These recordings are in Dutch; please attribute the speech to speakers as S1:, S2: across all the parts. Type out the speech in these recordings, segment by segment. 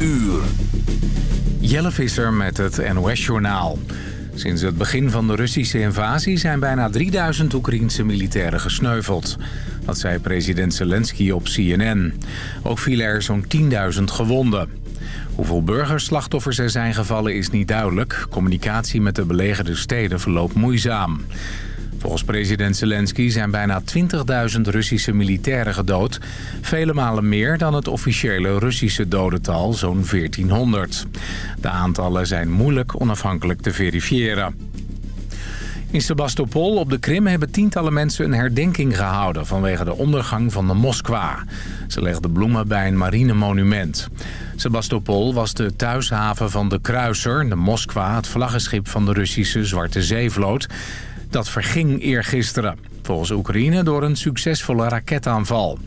S1: uur.
S2: Jelle Visser met het NOS-journaal. Sinds het begin van de Russische invasie zijn bijna 3000 Oekraïense militairen gesneuveld. Dat zei president Zelensky op CNN. Ook vielen er zo'n 10.000 gewonden. Hoeveel burgerslachtoffers er zijn gevallen is niet duidelijk. Communicatie met de belegerde steden verloopt moeizaam. Volgens president Zelensky zijn bijna 20.000 Russische militairen gedood. Vele malen meer dan het officiële Russische dodental, zo'n 1400. De aantallen zijn moeilijk onafhankelijk te verifiëren. In Sebastopol op de Krim hebben tientallen mensen een herdenking gehouden... vanwege de ondergang van de Moskwa. Ze legden bloemen bij een marinemonument. Sebastopol was de thuishaven van de Kruiser, de Moskwa... het vlaggenschip van de Russische Zwarte Zeevloot... Dat verging eergisteren. Volgens Oekraïne door een succesvolle raketaanval.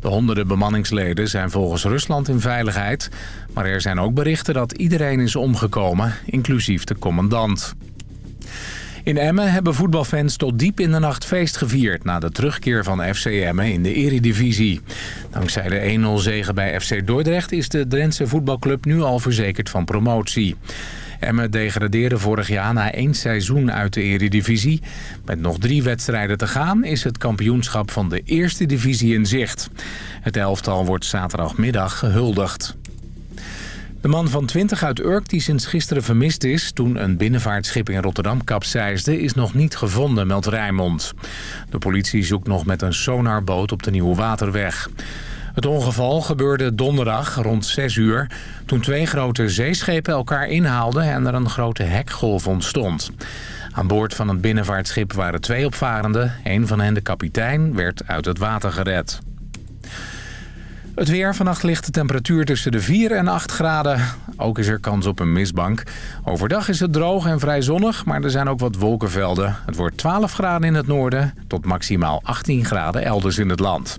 S2: De honderden bemanningsleden zijn volgens Rusland in veiligheid. Maar er zijn ook berichten dat iedereen is omgekomen, inclusief de commandant. In Emmen hebben voetbalfans tot diep in de nacht feest gevierd... na de terugkeer van FC Emmen in de eredivisie. Dankzij de 1-0 zege bij FC Dordrecht... is de Drentse voetbalclub nu al verzekerd van promotie. Emmen degradeerde vorig jaar na één seizoen uit de eredivisie. Met nog drie wedstrijden te gaan is het kampioenschap van de eerste divisie in zicht. Het elftal wordt zaterdagmiddag gehuldigd. De man van 20 uit Urk die sinds gisteren vermist is... toen een binnenvaartschip in Rotterdam kapseisde... is nog niet gevonden, meldt Rijnmond. De politie zoekt nog met een sonarboot op de Nieuwe Waterweg. Het ongeval gebeurde donderdag rond 6 uur... toen twee grote zeeschepen elkaar inhaalden en er een grote hekgolf ontstond. Aan boord van het binnenvaartschip waren twee opvarenden. Een van hen, de kapitein, werd uit het water gered. Het weer. Vannacht ligt de temperatuur tussen de 4 en 8 graden. Ook is er kans op een mistbank. Overdag is het droog en vrij zonnig, maar er zijn ook wat wolkenvelden. Het wordt 12 graden in het noorden tot maximaal 18 graden elders in het land.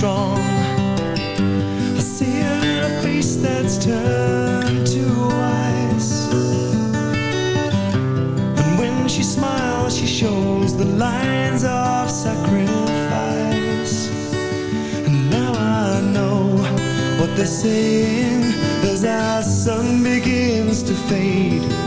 S3: Strong. I see it in a face that's turned to ice. And when she smiles, she shows the lines of sacrifice. And now I know what they're saying as our sun begins to fade.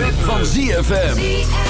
S1: Ritme, van ZFM.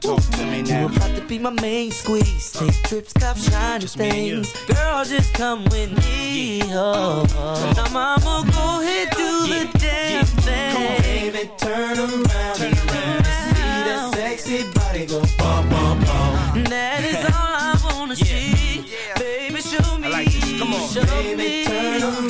S4: Talk to me now.
S5: You about to be my main squeeze. Take trips, cop shiny things. Girl, just come with me. Oh, oh. Now, mama, go ahead, do yeah. the damn yeah. thing.
S6: Come on, baby, turn around. Turn around. See that sexy body go bum, bum, bum.
S5: That is all I wanna yeah. see. Baby, show me. Like. Come on, show
S6: baby,
S5: me.
S6: Turn around.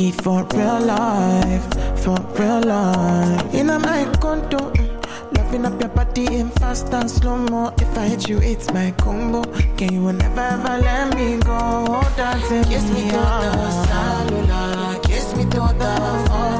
S7: be for real life, for real life. In a my condo, mm, loving up your body in fast and slow mo. If I hit you, it's my combo. Can you never ever let me go? Dancing, kiss me to the cellular, kiss me to the phone.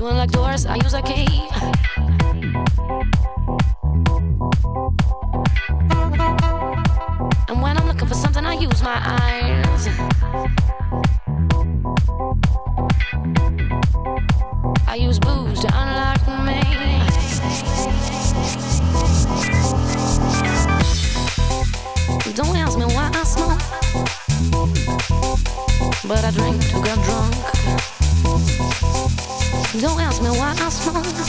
S8: To unlock doors, I use a key.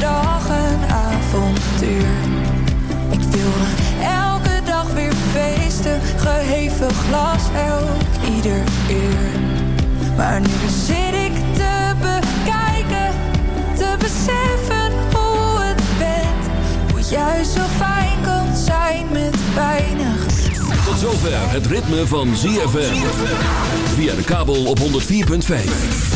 S9: dag een avontuur. Ik wilde elke dag weer feesten, geheven glas elk ieder uur. Maar nu zit ik te bekijken, te beseffen hoe het bent. Hoe juist zo fijn kan zijn met weinig.
S10: Tot zover het ritme van ZFM. Via de kabel op 104.5.